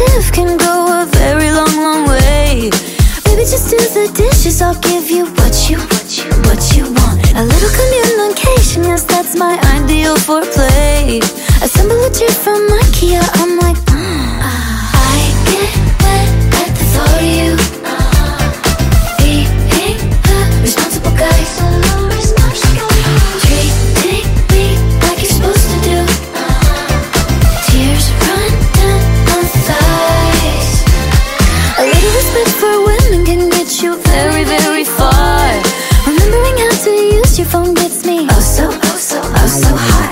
perspective can go a very long, long way. Maybe just do the dishes, I'll give you what you, what you, what you want. A little communication, yes, that's my ideal for play. your phone gets me. Oh so, oh so, oh so hot.